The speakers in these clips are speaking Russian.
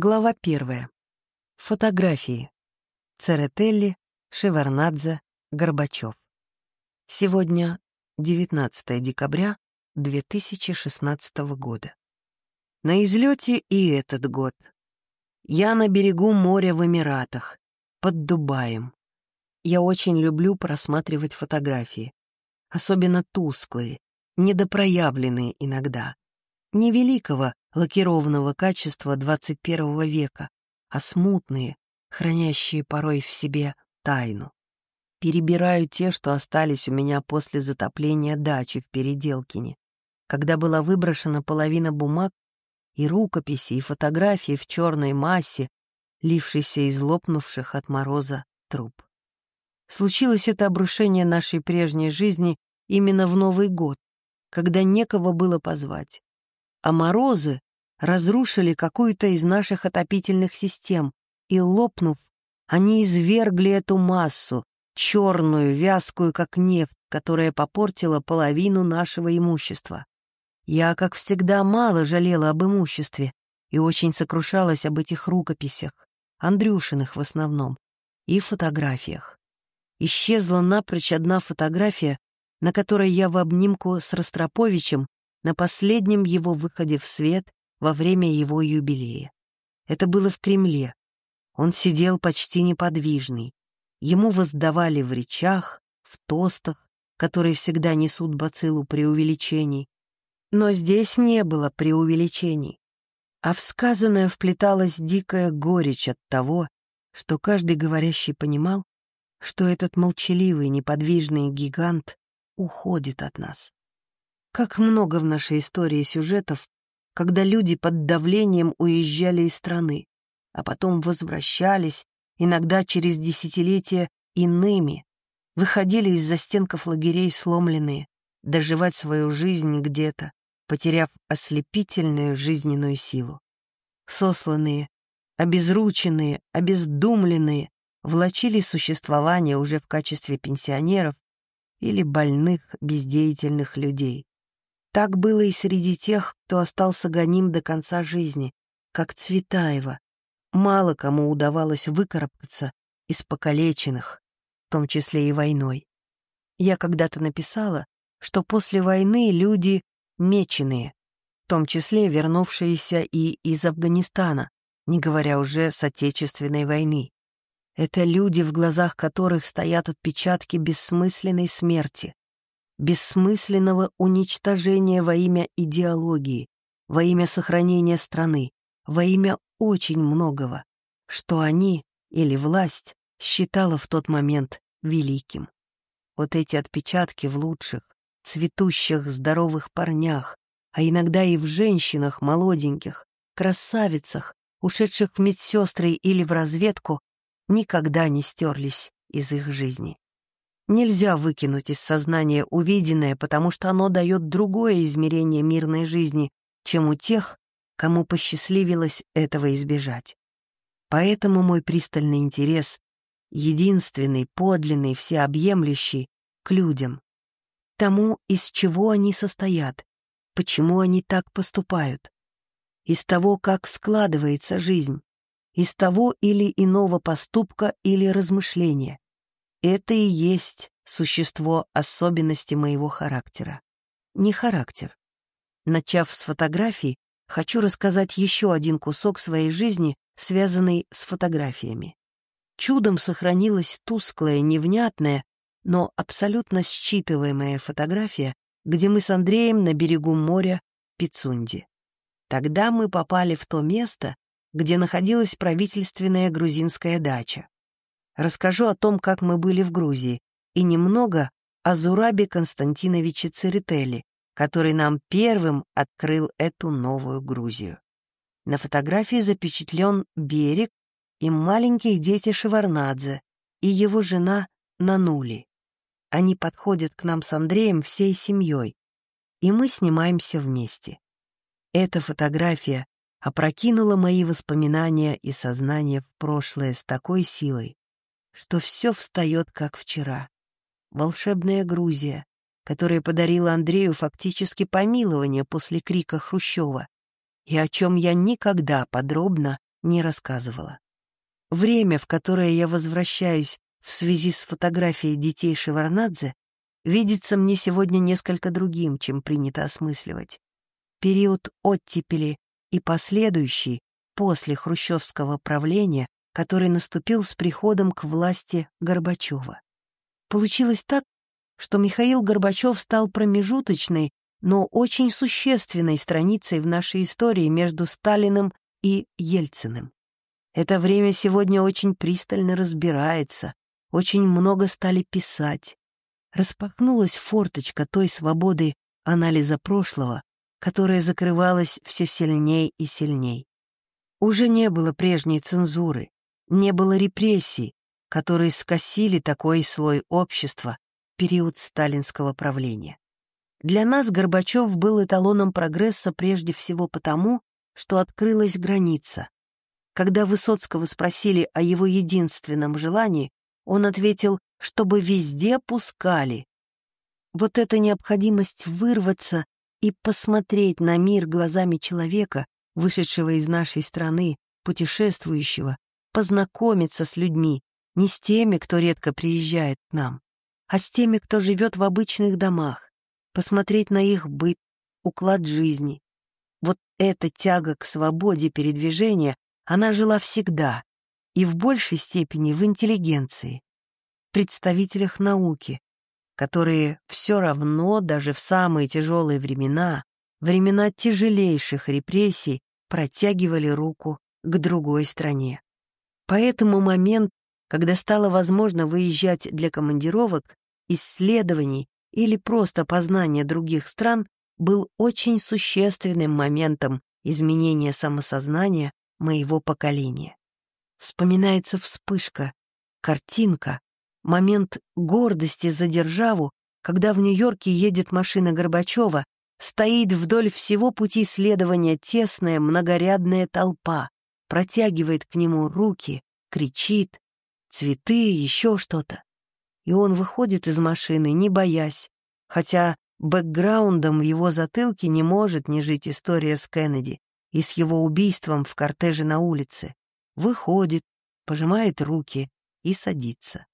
Глава первая. Фотографии. Церетелли, Шеварнадзе, Горбачев. Сегодня 19 декабря 2016 года. На излете и этот год. Я на берегу моря в Эмиратах, под Дубаем. Я очень люблю просматривать фотографии, особенно тусклые, недопроявленные иногда. Невеликого, лакированного качества 21 века, а смутные, хранящие порой в себе тайну. Перебираю те, что остались у меня после затопления дачи в Переделкине, когда была выброшена половина бумаг и рукописи, и фотографии в черной массе, лившейся из лопнувших от мороза труб. Случилось это обрушение нашей прежней жизни именно в Новый год, когда некого было позвать а морозы разрушили какую-то из наших отопительных систем, и, лопнув, они извергли эту массу, черную, вязкую, как нефть, которая попортила половину нашего имущества. Я, как всегда, мало жалела об имуществе и очень сокрушалась об этих рукописях, Андрюшиных в основном, и фотографиях. Исчезла напрочь одна фотография, на которой я в обнимку с Ростроповичем на последнем его выходе в свет во время его юбилея. Это было в Кремле. Он сидел почти неподвижный. Ему воздавали в речах, в тостах, которые всегда несут бациллу преувеличений. Но здесь не было преувеличений, а в сказанное вплеталась дикая горечь от того, что каждый говорящий понимал, что этот молчаливый, неподвижный гигант уходит от нас. Как много в нашей истории сюжетов, когда люди под давлением уезжали из страны, а потом возвращались, иногда через десятилетия иными, выходили из застенков лагерей сломленные, доживать свою жизнь где-то, потеряв ослепительную жизненную силу. Сосланные, обезрученные, обездумленные, влачили существование уже в качестве пенсионеров или больных, бездеятельных людей. Так было и среди тех, кто остался гоним до конца жизни, как Цветаева. Мало кому удавалось выкарабкаться из покалеченных, в том числе и войной. Я когда-то написала, что после войны люди меченые, в том числе вернувшиеся и из Афганистана, не говоря уже с Отечественной войны. Это люди, в глазах которых стоят отпечатки бессмысленной смерти, бессмысленного уничтожения во имя идеологии, во имя сохранения страны, во имя очень многого, что они или власть считала в тот момент великим. Вот эти отпечатки в лучших, цветущих, здоровых парнях, а иногда и в женщинах молоденьких, красавицах, ушедших в медсестры или в разведку, никогда не стерлись из их жизни. Нельзя выкинуть из сознания увиденное, потому что оно дает другое измерение мирной жизни, чем у тех, кому посчастливилось этого избежать. Поэтому мой пристальный интерес, единственный, подлинный, всеобъемлющий, к людям, тому, из чего они состоят, почему они так поступают, из того, как складывается жизнь, из того или иного поступка или размышления. Это и есть существо особенности моего характера. Не характер. Начав с фотографий, хочу рассказать еще один кусок своей жизни, связанный с фотографиями. Чудом сохранилась тусклая, невнятная, но абсолютно считываемая фотография, где мы с Андреем на берегу моря Пицунди. Тогда мы попали в то место, где находилась правительственная грузинская дача. Расскажу о том, как мы были в Грузии, и немного о Зурабе Константиновиче Церетели, который нам первым открыл эту новую Грузию. На фотографии запечатлен берег и маленькие дети Шеварнадзе и его жена Нанули. Они подходят к нам с Андреем всей семьей, и мы снимаемся вместе. Эта фотография опрокинула мои воспоминания и сознание в прошлое с такой силой, что все встает как вчера. Волшебная Грузия, которая подарила Андрею фактически помилование после крика Хрущева, и о чем я никогда подробно не рассказывала. Время, в которое я возвращаюсь в связи с фотографией детей Шеварнадзе, видится мне сегодня несколько другим, чем принято осмысливать. Период оттепели и последующий, после хрущевского правления, который наступил с приходом к власти Горбачева. Получилось так, что Михаил Горбачев стал промежуточной, но очень существенной страницей в нашей истории между Сталиным и Ельциным. Это время сегодня очень пристально разбирается, очень много стали писать. Распахнулась форточка той свободы анализа прошлого, которая закрывалась все сильней и сильней. Уже не было прежней цензуры, не было репрессий, которые скосили такой слой общества в период сталинского правления. Для нас Горбачев был эталоном прогресса прежде всего потому, что открылась граница. Когда Высоцкого спросили о его единственном желании, он ответил, чтобы везде пускали. Вот эта необходимость вырваться и посмотреть на мир глазами человека, вышедшего из нашей страны, путешествующего, познакомиться с людьми, не с теми, кто редко приезжает к нам, а с теми, кто живет в обычных домах, посмотреть на их быт, уклад жизни. Вот эта тяга к свободе передвижения, она жила всегда, и в большей степени в интеллигенции, представителях науки, которые все равно даже в самые тяжелые времена, времена тяжелейших репрессий, протягивали руку к другой стране. Поэтому момент, когда стало возможно выезжать для командировок, исследований или просто познания других стран, был очень существенным моментом изменения самосознания моего поколения. Вспоминается вспышка, картинка, момент гордости за державу, когда в Нью-Йорке едет машина Горбачева, стоит вдоль всего пути следования тесная многорядная толпа, протягивает к нему руки, кричит, цветы, еще что-то. И он выходит из машины, не боясь, хотя бэкграундом в его затылке не может не жить история с Кеннеди и с его убийством в кортеже на улице. Выходит, пожимает руки и садится.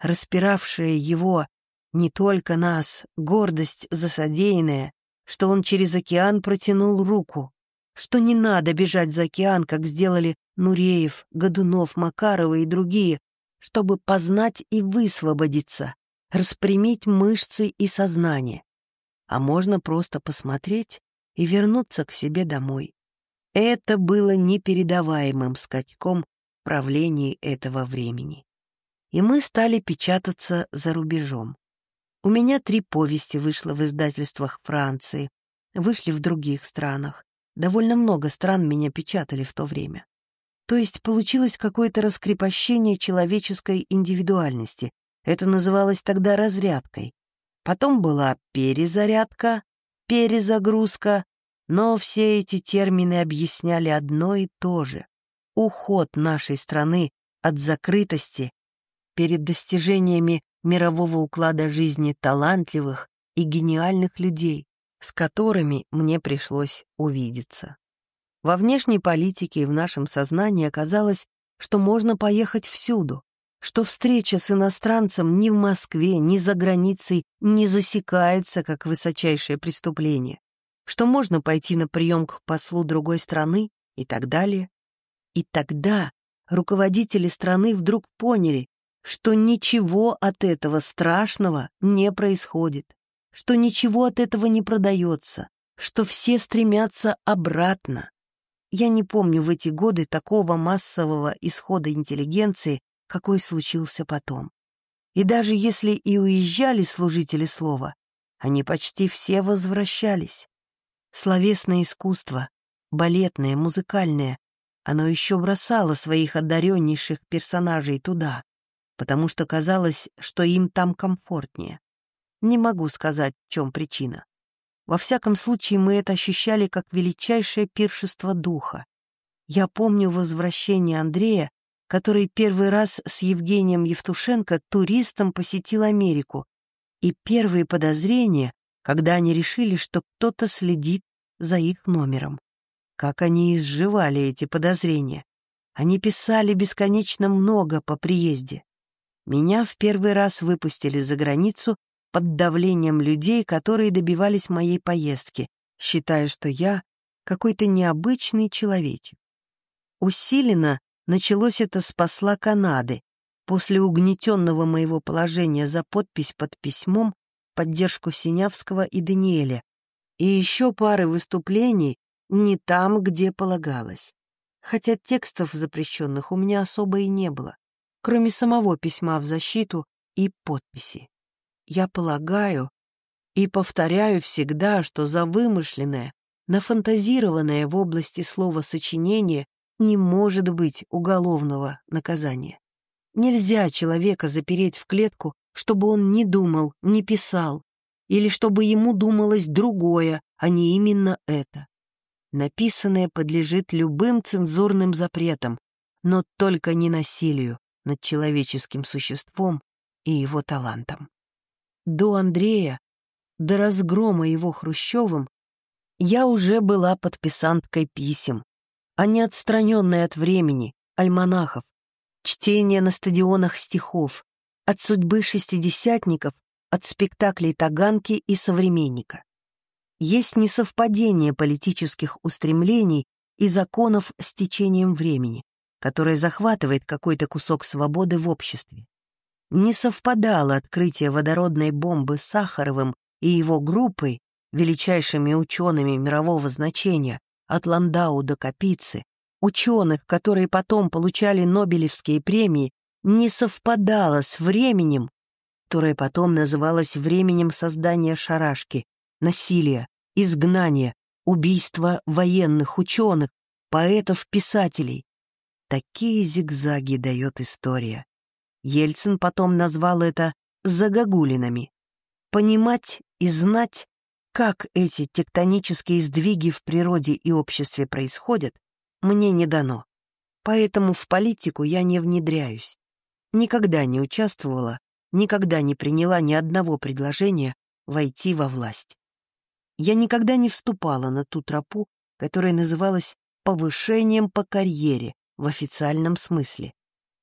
Распиравшая его, не только нас, гордость за содеянное, что он через океан протянул руку, что не надо бежать за океан, как сделали Нуреев, Годунов, Макарова и другие, чтобы познать и высвободиться, распрямить мышцы и сознание. А можно просто посмотреть и вернуться к себе домой. Это было непередаваемым скачком в правлении этого времени. И мы стали печататься за рубежом. У меня три повести вышло в издательствах Франции, вышли в других странах. Довольно много стран меня печатали в то время. То есть получилось какое-то раскрепощение человеческой индивидуальности. Это называлось тогда разрядкой. Потом была перезарядка, перезагрузка, но все эти термины объясняли одно и то же. Уход нашей страны от закрытости перед достижениями мирового уклада жизни талантливых и гениальных людей, с которыми мне пришлось увидеться. Во внешней политике и в нашем сознании оказалось, что можно поехать всюду, что встреча с иностранцем ни в Москве, ни за границей не засекается как высочайшее преступление, что можно пойти на прием к послу другой страны и так далее. И тогда руководители страны вдруг поняли, что ничего от этого страшного не происходит, что ничего от этого не продается, что все стремятся обратно. Я не помню в эти годы такого массового исхода интеллигенции, какой случился потом. И даже если и уезжали служители слова, они почти все возвращались. Словесное искусство, балетное, музыкальное, оно еще бросало своих одареннейших персонажей туда, потому что казалось, что им там комфортнее. Не могу сказать, в чем причина. Во всяком случае, мы это ощущали как величайшее пиршество духа. Я помню возвращение Андрея, который первый раз с Евгением Евтушенко туристом посетил Америку, и первые подозрения, когда они решили, что кто-то следит за их номером. Как они изживали эти подозрения. Они писали бесконечно много по приезде. Меня в первый раз выпустили за границу под давлением людей, которые добивались моей поездки, считая, что я какой-то необычный человечек. Усиленно началось это с посла Канады, после угнетенного моего положения за подпись под письмом поддержку Синявского и Даниэля, и еще пары выступлений не там, где полагалось. Хотя текстов запрещенных у меня особо и не было, кроме самого письма в защиту и подписи. Я полагаю и повторяю всегда, что за вымышленное, нафантазированное в области слова сочинение не может быть уголовного наказания. Нельзя человека запереть в клетку, чтобы он не думал, не писал, или чтобы ему думалось другое, а не именно это. Написанное подлежит любым цензурным запретам, но только не насилию над человеческим существом и его талантом. До Андрея, до разгрома его Хрущевым, я уже была подписанткой писем, а не отстраненной от времени, альманахов, чтения на стадионах стихов, от судьбы шестидесятников, от спектаклей Таганки и Современника. Есть несовпадение политических устремлений и законов с течением времени, которое захватывает какой-то кусок свободы в обществе не совпадало открытие водородной бомбы Сахаровым и его группой, величайшими учеными мирового значения, от Ландау до Капицы, ученых, которые потом получали Нобелевские премии, не совпадало с временем, которое потом называлось временем создания шарашки, насилия, изгнания, убийства военных ученых, поэтов-писателей. Такие зигзаги дает история. Ельцин потом назвал это «загогулинами». Понимать и знать, как эти тектонические сдвиги в природе и обществе происходят, мне не дано. Поэтому в политику я не внедряюсь. Никогда не участвовала, никогда не приняла ни одного предложения войти во власть. Я никогда не вступала на ту тропу, которая называлась повышением по карьере в официальном смысле.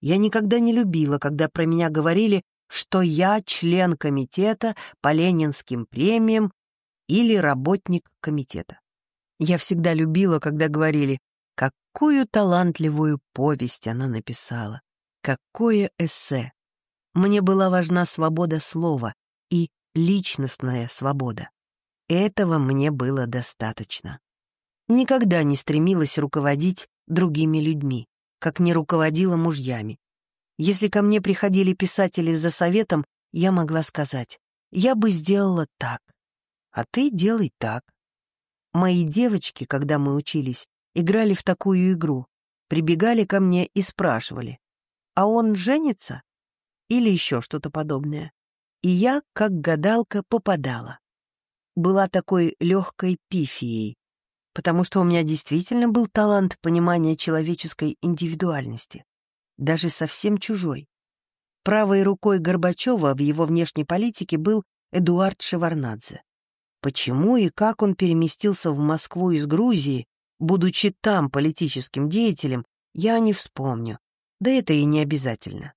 Я никогда не любила, когда про меня говорили, что я член комитета по ленинским премиям или работник комитета. Я всегда любила, когда говорили, какую талантливую повесть она написала, какое эссе. Мне была важна свобода слова и личностная свобода. Этого мне было достаточно. Никогда не стремилась руководить другими людьми как не руководила мужьями. Если ко мне приходили писатели за советом, я могла сказать, я бы сделала так, а ты делай так. Мои девочки, когда мы учились, играли в такую игру, прибегали ко мне и спрашивали, а он женится? Или еще что-то подобное. И я, как гадалка, попадала. Была такой легкой пифией, потому что у меня действительно был талант понимания человеческой индивидуальности, даже совсем чужой. Правой рукой Горбачева в его внешней политике был Эдуард Шеварнадзе. Почему и как он переместился в Москву из Грузии, будучи там политическим деятелем, я не вспомню, да это и не обязательно.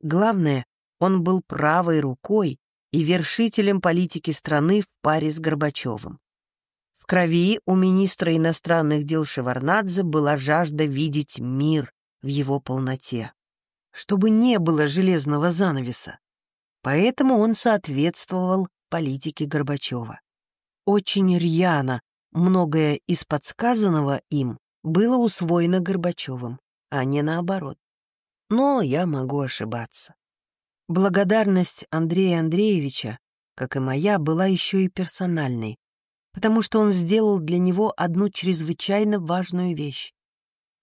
Главное, он был правой рукой и вершителем политики страны в паре с Горбачевым крови у министра иностранных дел Шеварнадзе была жажда видеть мир в его полноте, чтобы не было железного занавеса. Поэтому он соответствовал политике Горбачева. Очень рьяно многое из подсказанного им было усвоено Горбачевым, а не наоборот. Но я могу ошибаться. Благодарность Андрея Андреевича, как и моя, была еще и персональной, потому что он сделал для него одну чрезвычайно важную вещь.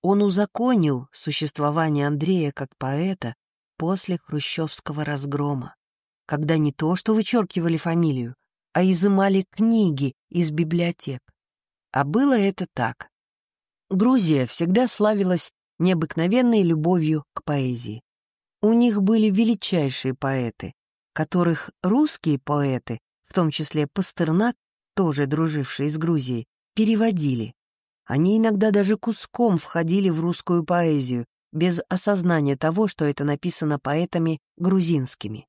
Он узаконил существование Андрея как поэта после хрущевского разгрома, когда не то что вычеркивали фамилию, а изымали книги из библиотек. А было это так. Грузия всегда славилась необыкновенной любовью к поэзии. У них были величайшие поэты, которых русские поэты, в том числе Пастернак, тоже дружившие с Грузией, переводили. Они иногда даже куском входили в русскую поэзию, без осознания того, что это написано поэтами грузинскими.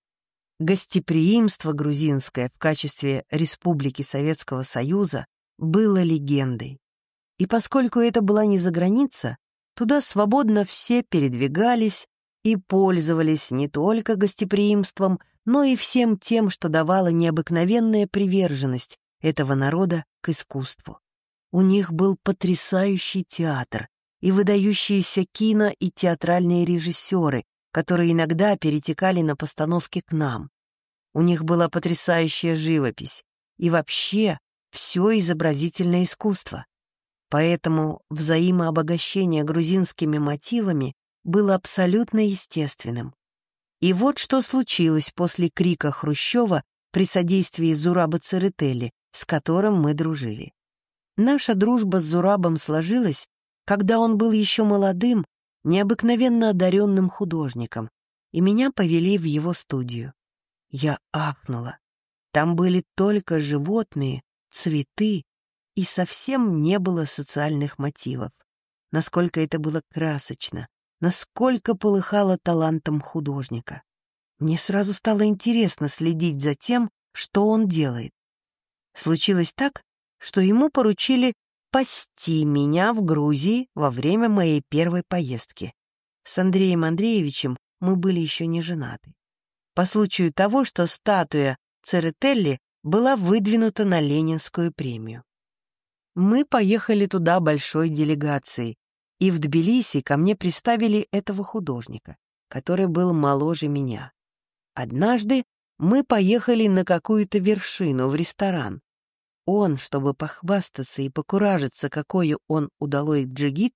Гостеприимство грузинское в качестве Республики Советского Союза было легендой. И поскольку это была не за граница, туда свободно все передвигались и пользовались не только гостеприимством, но и всем тем, что давало необыкновенная приверженность этого народа к искусству. У них был потрясающий театр и выдающиеся кино и театральные режиссеры, которые иногда перетекали на постановки к нам. У них была потрясающая живопись и вообще все изобразительное искусство. Поэтому взаимообогащение грузинскими мотивами было абсолютно естественным. И вот что случилось после крика Хрущева при содействии Зураба Церетели, с которым мы дружили. Наша дружба с Зурабом сложилась, когда он был еще молодым, необыкновенно одаренным художником, и меня повели в его студию. Я ахнула. Там были только животные, цветы, и совсем не было социальных мотивов. Насколько это было красочно, насколько полыхало талантом художника. Мне сразу стало интересно следить за тем, что он делает. Случилось так, что ему поручили пасти меня в Грузии во время моей первой поездки. С Андреем Андреевичем мы были еще не женаты. По случаю того, что статуя Церетелли была выдвинута на Ленинскую премию. Мы поехали туда большой делегацией, и в Тбилиси ко мне приставили этого художника, который был моложе меня. Однажды мы поехали на какую-то вершину в ресторан, он, чтобы похвастаться и покуражиться, какой он удалой джигит,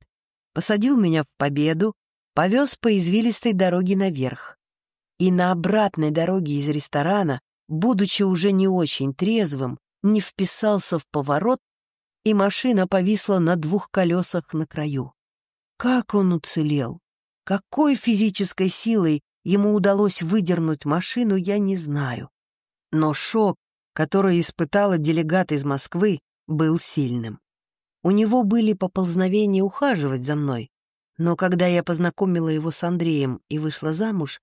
посадил меня в победу, повез по извилистой дороге наверх. И на обратной дороге из ресторана, будучи уже не очень трезвым, не вписался в поворот, и машина повисла на двух колесах на краю. Как он уцелел? Какой физической силой ему удалось выдернуть машину, я не знаю. Но шок, который испытала делегат из Москвы, был сильным. У него были поползновения ухаживать за мной, но когда я познакомила его с Андреем и вышла замуж,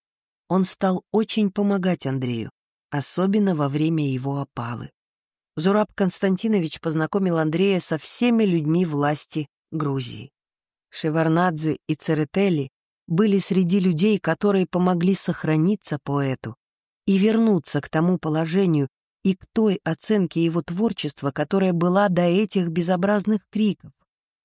он стал очень помогать Андрею, особенно во время его опалы. Зураб Константинович познакомил Андрея со всеми людьми власти Грузии. Шеварнадзе и Церетели были среди людей, которые помогли сохраниться поэту и вернуться к тому положению, и к той оценке его творчества, которая была до этих безобразных криков,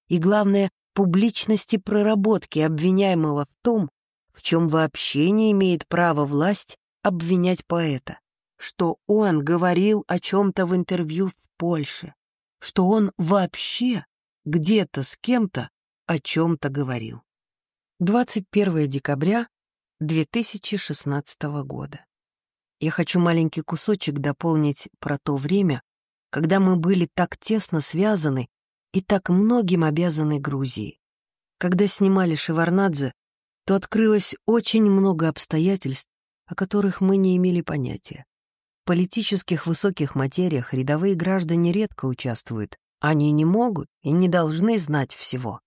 и, главное, публичности проработки обвиняемого в том, в чем вообще не имеет права власть обвинять поэта, что он говорил о чем-то в интервью в Польше, что он вообще где-то с кем-то о чем-то говорил. 21 декабря 2016 года. Я хочу маленький кусочек дополнить про то время, когда мы были так тесно связаны и так многим обязаны Грузии. Когда снимали Шеварнадзе, то открылось очень много обстоятельств, о которых мы не имели понятия. В политических высоких материях рядовые граждане редко участвуют. Они не могут и не должны знать всего.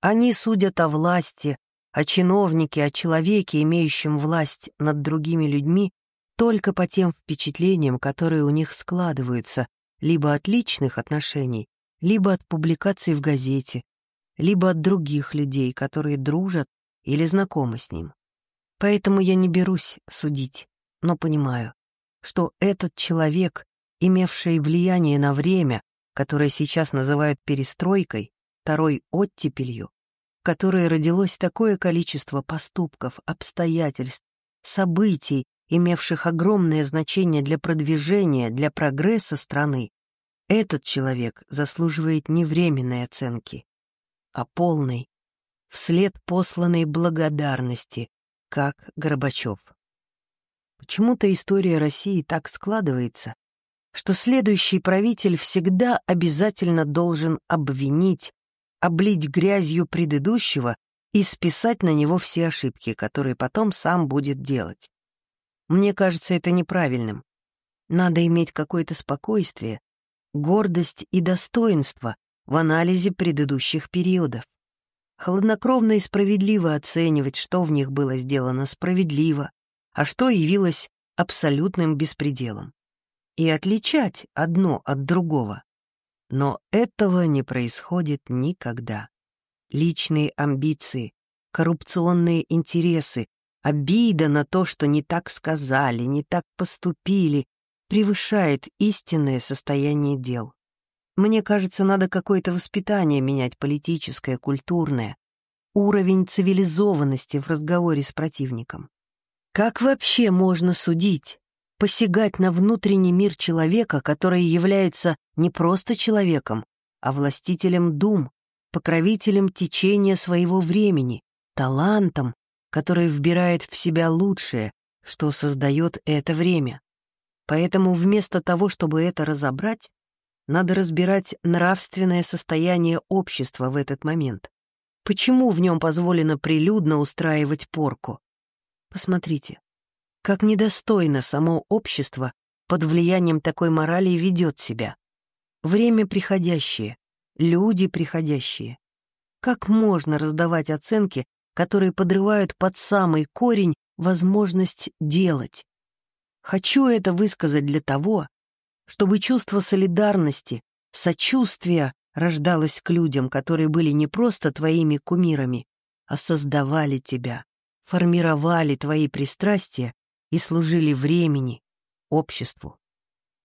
Они судят о власти, о чиновнике, о человеке, имеющем власть над другими людьми, только по тем впечатлениям, которые у них складываются либо от личных отношений, либо от публикаций в газете, либо от других людей, которые дружат или знакомы с ним. Поэтому я не берусь судить, но понимаю, что этот человек, имевший влияние на время, которое сейчас называют перестройкой, второй оттепелью, в которой родилось такое количество поступков, обстоятельств, событий, имевших огромное значение для продвижения, для прогресса страны, этот человек заслуживает не временной оценки, а полной, вслед посланной благодарности, как Горбачев. Почему-то история России так складывается, что следующий правитель всегда обязательно должен обвинить, облить грязью предыдущего и списать на него все ошибки, которые потом сам будет делать. Мне кажется это неправильным. Надо иметь какое-то спокойствие, гордость и достоинство в анализе предыдущих периодов. хладнокровно и справедливо оценивать, что в них было сделано справедливо, а что явилось абсолютным беспределом, и отличать одно от другого. Но этого не происходит никогда. Личные амбиции, коррупционные интересы, обида на то, что не так сказали, не так поступили, превышает истинное состояние дел. Мне кажется, надо какое-то воспитание менять, политическое, культурное, уровень цивилизованности в разговоре с противником. Как вообще можно судить, посягать на внутренний мир человека, который является не просто человеком, а властителем дум, покровителем течения своего времени, талантом, который вбирает в себя лучшее, что создает это время. Поэтому вместо того, чтобы это разобрать, надо разбирать нравственное состояние общества в этот момент. Почему в нем позволено прилюдно устраивать порку? Посмотрите, как недостойно само общество под влиянием такой морали ведет себя. Время приходящее, люди приходящие. Как можно раздавать оценки, которые подрывают под самый корень возможность делать? Хочу это высказать для того, чтобы чувство солидарности, сочувствия рождалось к людям, которые были не просто твоими кумирами, а создавали тебя, формировали твои пристрастия и служили времени, обществу.